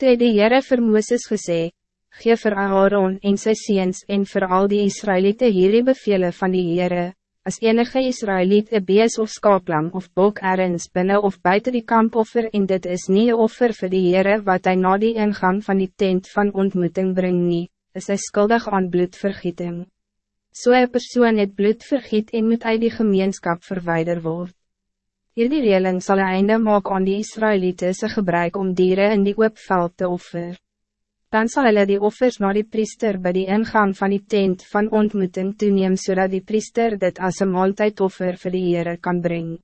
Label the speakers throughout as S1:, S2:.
S1: Toe het die Heere vir Mooses gesê, Geef vir Aaron en sy seens en vir al die Israëlieten hierdie bevele van die Heere, as enige Israëliet een bees of skaaplam of bok ergens binnen of buiten die kamp offer en dit is niet een offer voor die Heere wat hij na die ingang van die tent van ontmoeting brengt nie, is hy skuldig aan bloedvergieting. So een persoon het bloed vergiet en moet uit die gemeenskap verwijder word. Hierdie reling zal een einde maak aan die Israëlieten se gebruik om dieren in die oopveld te offer. Dan zal hulle die offers naar die priester bij die ingang van die tent van ontmoeting toeneem zodat die priester dit als een maaltijdoffer voor die Heere kan brengen.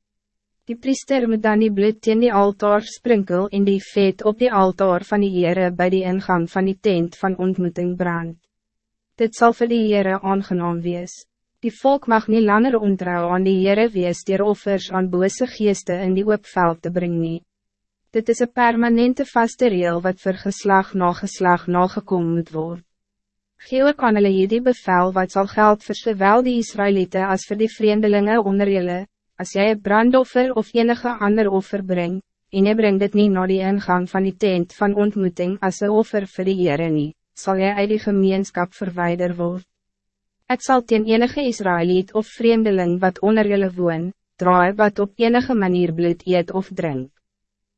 S1: Die priester moet dan die bloed in die altaar sprinkel en die vet op die altaar van die Heere bij die ingang van die tent van ontmoeting brand. Dit zal voor die Heere aangenaam wees. Die volk mag niet langer ontrouw aan die Heere wees dier offers aan bose geeste in die oopveld te brengen. Dit is een permanente vaste reel wat vir geslag na geslag nagekom moet word. Gee ook aan hulle hierdie bevel wat zal geld vir sowel die Israëlieten als voor die vreemdelingen onder julle, as jy een brandoffer of enige ander offer brengt, en jy brengt dit niet naar die ingang van die tent van ontmoeting als een offer vir die Heere nie, sal jy uit die gemeenskap verwijder word. Het zal teen enige Israëliet of vreemdeling wat onder julle woon, draai wat op enige manier bloed eet of drink.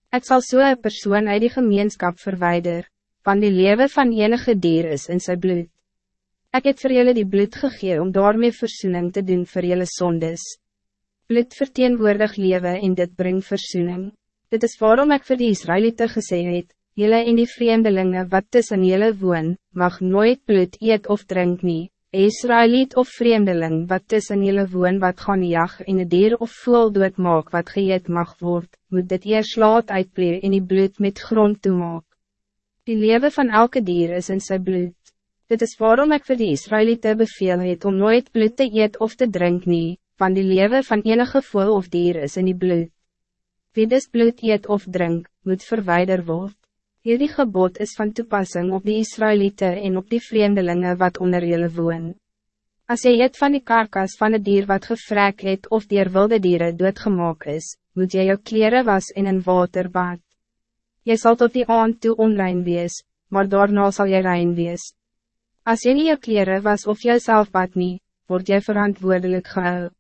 S1: Het zal so een persoon uit die gemeenskap verwijder, van die leven van enige dier is in zijn bloed. Ik heb voor jullie die bloed gegeven om daarmee verzoening te doen voor jullie zondes. Bloed verteenwoordig leven en dit brengt verzoening. Dit is waarom ik voor die Israëlieten gesê het, jullie in die vreemdelingen wat tussen jullie woon, mag nooit bloed eet of drink niet. Israëliet of vreemdeling wat tussen jullie woon wat gaan jag en een dier of voel doet maak wat geëet mag word, moet dit eers laat uitpleer en die bloed met grond toemaak. Die leven van elke dier is in zijn bloed. Dit is waarom ik voor die Israëlieten beveel het om nooit bloed te eet of te drink nie, van die leven van enige voel of dier is in die bloed. Wie dus bloed eet of drink, moet verwijder word. Hierdie gebod is van toepassing op die Israëlieten en op die vreemdelingen wat onder jullie woon. Als je het van die karkas van het dier wat gevrek het of dier wilde dieren doodgemaak is, moet je jou kleren was in een water bad. Je zal tot die aand toe onrein wees, maar daarna zal je rein wees. Als je niet je kleren was of jezelf bad niet, word je verantwoordelijk gehouden.